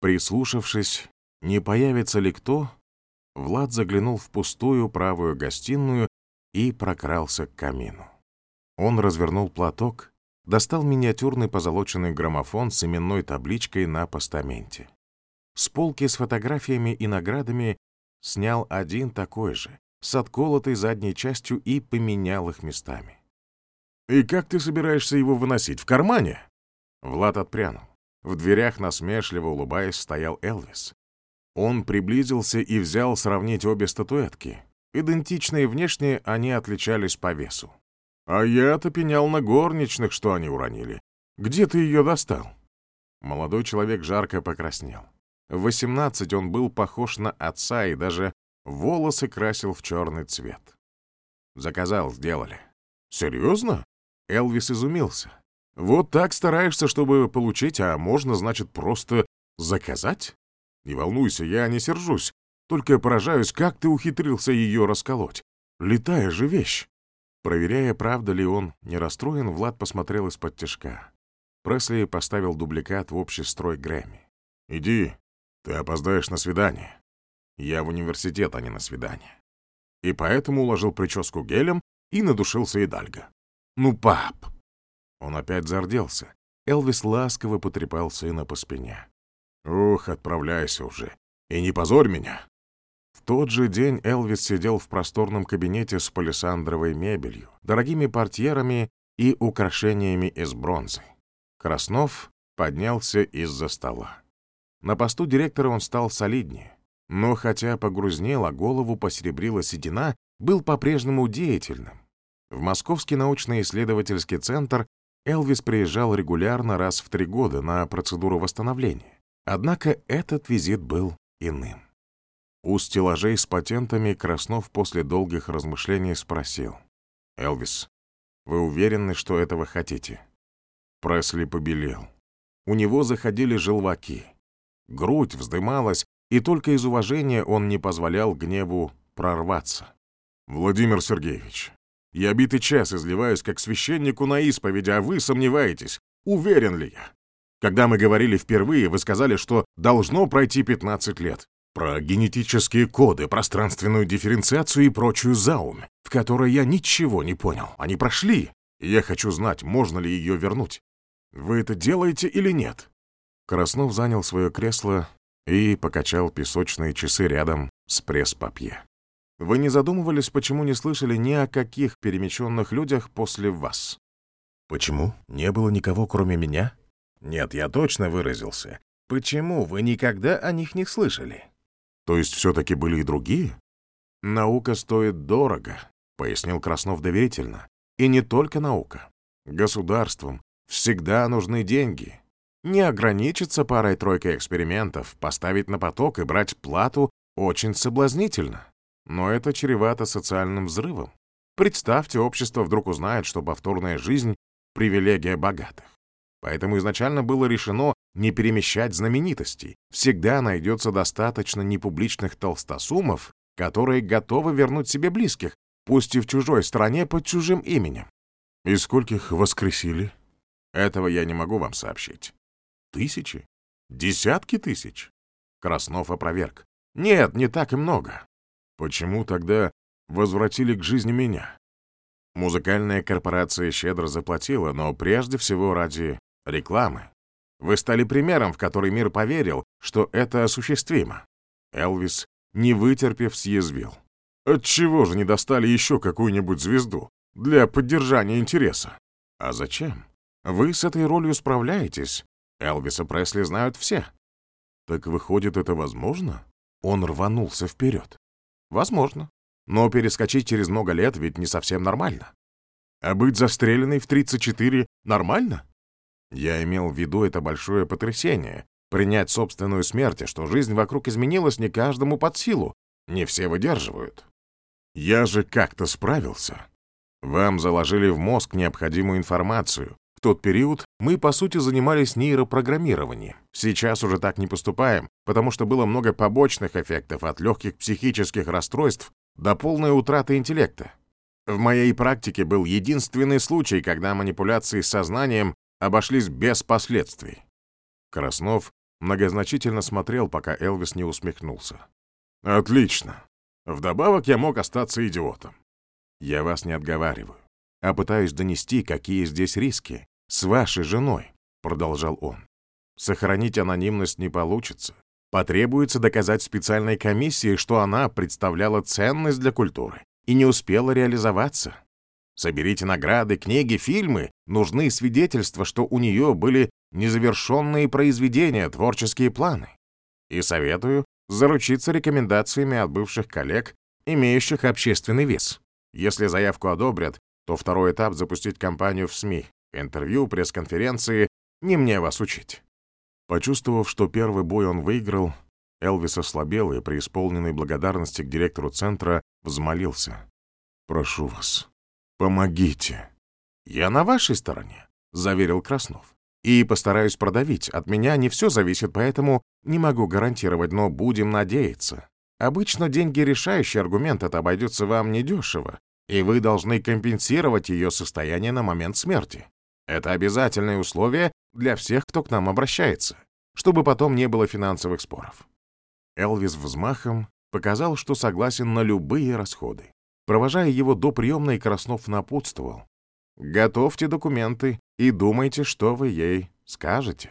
Прислушавшись, не появится ли кто, Влад заглянул в пустую правую гостиную и прокрался к камину. Он развернул платок, достал миниатюрный позолоченный граммофон с именной табличкой на постаменте. С полки с фотографиями и наградами снял один такой же, с отколотой задней частью и поменял их местами. «И как ты собираешься его выносить? В кармане?» Влад отпрянул. В дверях, насмешливо улыбаясь, стоял Элвис. Он приблизился и взял сравнить обе статуэтки. Идентичные внешне, они отличались по весу. «А я-то пенял на горничных, что они уронили. Где ты ее достал?» Молодой человек жарко покраснел. В 18 он был похож на отца и даже волосы красил в черный цвет. Заказал, сделали. «Серьезно?» Элвис изумился. «Вот так стараешься, чтобы получить, а можно, значит, просто заказать?» «Не волнуйся, я не сержусь. Только поражаюсь, как ты ухитрился ее расколоть. Летая же вещь!» Проверяя, правда ли он не расстроен, Влад посмотрел из-под тяжка. Пресли поставил дубликат в общий строй Грэмми. «Иди, ты опоздаешь на свидание. Я в университет, а не на свидание». И поэтому уложил прическу гелем и надушился Идальго. «Ну, пап!» Он опять зарделся. Элвис ласково потрепал сына по спине. «Ух, отправляйся уже. И не позорь меня!» В тот же день Элвис сидел в просторном кабинете с палисандровой мебелью, дорогими портьерами и украшениями из бронзы. Краснов поднялся из-за стола. На посту директора он стал солиднее, но хотя погрузнел, а голову посеребрила седина, был по-прежнему деятельным. В Московский научно-исследовательский центр Элвис приезжал регулярно раз в три года на процедуру восстановления. Однако этот визит был иным. У стеллажей с патентами Краснов после долгих размышлений спросил. «Элвис, вы уверены, что этого хотите?» Пресли побелел. У него заходили желваки. Грудь вздымалась, и только из уважения он не позволял гневу прорваться. «Владимир Сергеевич, я битый час изливаюсь как священнику на исповеди, а вы сомневаетесь, уверен ли я. Когда мы говорили впервые, вы сказали, что должно пройти 15 лет. Про генетические коды, пространственную дифференциацию и прочую заумь, в которой я ничего не понял. Они прошли, я хочу знать, можно ли ее вернуть. Вы это делаете или нет?» Краснов занял свое кресло и покачал песочные часы рядом с пресс-папье. Вы не задумывались, почему не слышали ни о каких перемещенных людях после вас? Почему? Не было никого, кроме меня? Нет, я точно выразился. Почему вы никогда о них не слышали? То есть все-таки были и другие? Наука стоит дорого, пояснил Краснов доверительно. И не только наука. Государствам всегда нужны деньги. Не ограничиться парой-тройкой экспериментов, поставить на поток и брать плату очень соблазнительно. Но это чревато социальным взрывом. Представьте, общество вдруг узнает, что повторная жизнь — привилегия богатых. Поэтому изначально было решено не перемещать знаменитостей. Всегда найдется достаточно непубличных толстосумов, которые готовы вернуть себе близких, пусть и в чужой стране под чужим именем. И скольких воскресили? Этого я не могу вам сообщить. Тысячи? Десятки тысяч? Краснов опроверг. Нет, не так и много. Почему тогда возвратили к жизни меня? Музыкальная корпорация щедро заплатила, но прежде всего ради рекламы. Вы стали примером, в который мир поверил, что это осуществимо. Элвис, не вытерпев, съязвил. Отчего же не достали еще какую-нибудь звезду для поддержания интереса? А зачем? Вы с этой ролью справляетесь. Элвиса Пресли знают все. Так выходит, это возможно? Он рванулся вперед. Возможно. Но перескочить через много лет ведь не совсем нормально. А быть застреленной в 34 нормально? Я имел в виду это большое потрясение. Принять собственную смерть, что жизнь вокруг изменилась не каждому под силу. Не все выдерживают. Я же как-то справился. Вам заложили в мозг необходимую информацию. В тот период мы, по сути, занимались нейропрограммированием. Сейчас уже так не поступаем, потому что было много побочных эффектов от легких психических расстройств до полной утраты интеллекта. В моей практике был единственный случай, когда манипуляции с сознанием обошлись без последствий. Краснов многозначительно смотрел, пока Элвис не усмехнулся. «Отлично. Вдобавок я мог остаться идиотом. Я вас не отговариваю, а пытаюсь донести, какие здесь риски. С вашей женой», — продолжал он. «Сохранить анонимность не получится. Потребуется доказать специальной комиссии, что она представляла ценность для культуры и не успела реализоваться. Соберите награды, книги, фильмы. Нужны свидетельства, что у нее были незавершенные произведения, творческие планы. И советую заручиться рекомендациями от бывших коллег, имеющих общественный вес. Если заявку одобрят, то второй этап — запустить кампанию в СМИ. Интервью, пресс-конференции. Не мне вас учить. Почувствовав, что первый бой он выиграл, Элвис ослабел и, преисполненный благодарности к директору центра, взмолился. «Прошу вас, «Помогите». «Я на вашей стороне», — заверил Краснов. «И постараюсь продавить. От меня не все зависит, поэтому не могу гарантировать, но будем надеяться. Обычно деньги — решающий аргумент, это обойдется вам недешево, и вы должны компенсировать ее состояние на момент смерти. Это обязательное условие для всех, кто к нам обращается, чтобы потом не было финансовых споров». Элвис взмахом показал, что согласен на любые расходы. Провожая его до приемной, Краснов напутствовал. «Готовьте документы и думайте, что вы ей скажете».